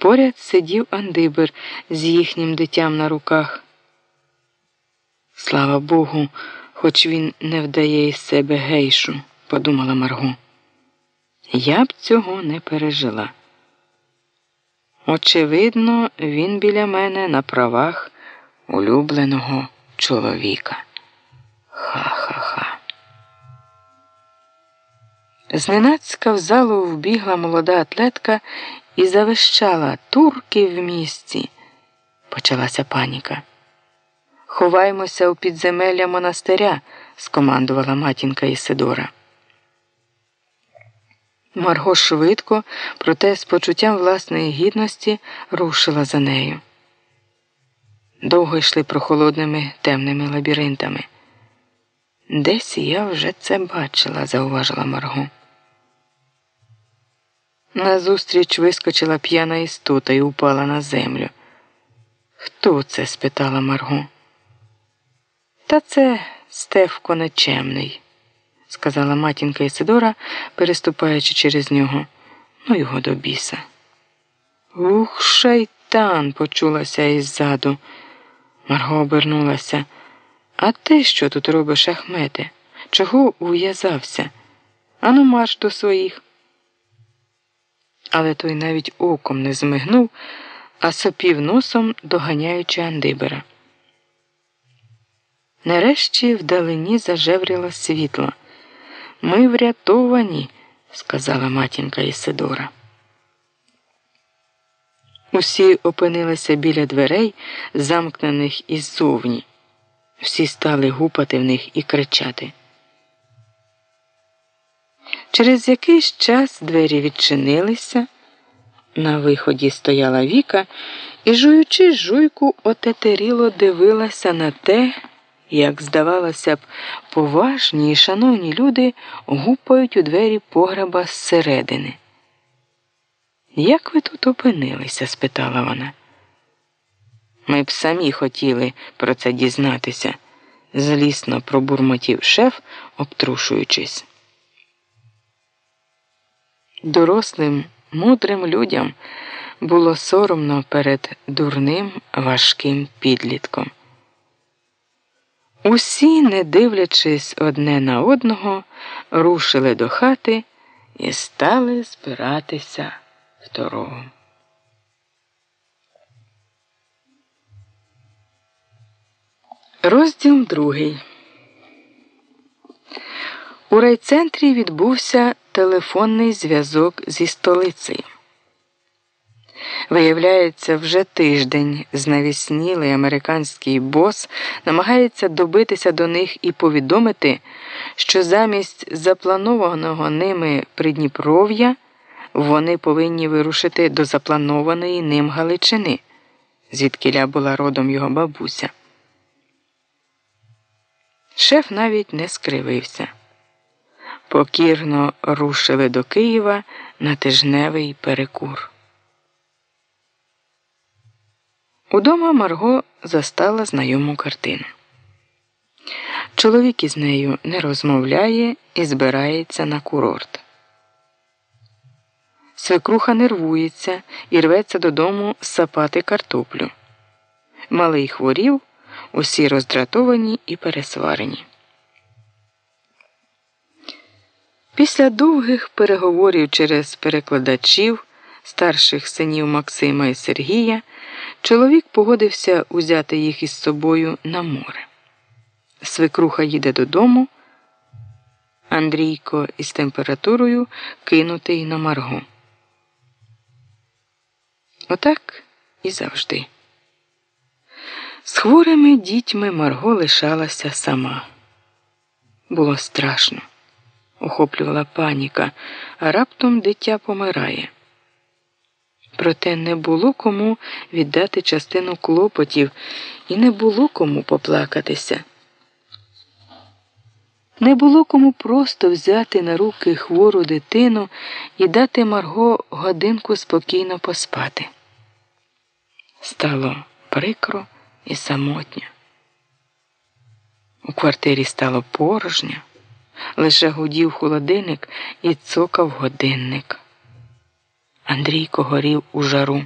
Поряд сидів Андибер з їхнім дитям на руках. Слава Богу, хоч він не вдає із себе гейшу, подумала Марго. Я б цього не пережила. Очевидно, він біля мене на правах улюбленого чоловіка. Ха-ха-ха. Зненацька в залу вбігла молода атлетка і завищала турки в місці. Почалася паніка. Ховаймося у підземелля монастиря, скомандувала матінка Ісидора. Марго швидко, проте з почуттям власної гідності рушила за нею. Довго йшли прохолодними темними лабіринтами. Десь я вже це бачила, зауважила Марго. Назустріч вискочила п'яна істота і упала на землю. Хто це? спитала Марго. Та це Стевко Нечемний, сказала матінка Ісидора, переступаючи через нього. Ну його до біса. Ух, шайтан, почулася іззаду. Марго обернулася. А ти що тут робиш, Ахмете? Чого ув'язався? Ану марш до своїх. Але той навіть оком не змигнув, а сопів носом, доганяючи Андибера. Нарешті вдалині зажевріло світло. Ми врятовані, сказала матінка Ісидора. Усі опинилися біля дверей, замкнених іззовні. Всі стали гупати в них і кричати. Через якийсь час двері відчинилися. На виході стояла Віка і, жуючи жуйку, отетеріло дивилася на те, як, здавалося б, поважні і шановні люди гупають у двері погреба зсередини. Як ви тут опинилися? спитала вона. Ми б самі хотіли про це дізнатися, злісно пробурмотів шеф, обтрушуючись. Дорослим, мудрим людям було соромно перед дурним важким підлітком. Усі, не дивлячись одне на одного, рушили до хати і стали збиратися в дорогу. Розділ другий. У райцентрі відбувся телефонний зв'язок зі столицею. Виявляється, вже тиждень знавіснілий американський бос намагається добитися до них і повідомити, що замість запланованого ними Придніпров'я вони повинні вирушити до запланованої ним Галичини, звідкиля була родом його бабуся. Шеф навіть не скривився. Покірно рушили до Києва на тижневий перекур. Удома Марго застала знайому картину. Чоловік із нею не розмовляє і збирається на курорт. Свекруха нервується і рветься додому сапати картоплю. Малий хворів, усі роздратовані і пересварені. Після довгих переговорів через перекладачів старших синів Максима і Сергія чоловік погодився узяти їх із собою на море. Свекруха їде додому. Андрійко із температурою кинутий на марго. Отак і завжди. З хворими дітьми Марго лишалася сама. Було страшно, охоплювала паніка, а раптом дитя помирає. Проте не було кому віддати частину клопотів і не було кому поплакатися. Не було кому просто взяти на руки хвору дитину і дати Марго годинку спокійно поспати. Стало прикро і самотньо. У квартирі стало порожньо, лише гудів холодильник і цокав годинник. Андрійко горів у жару.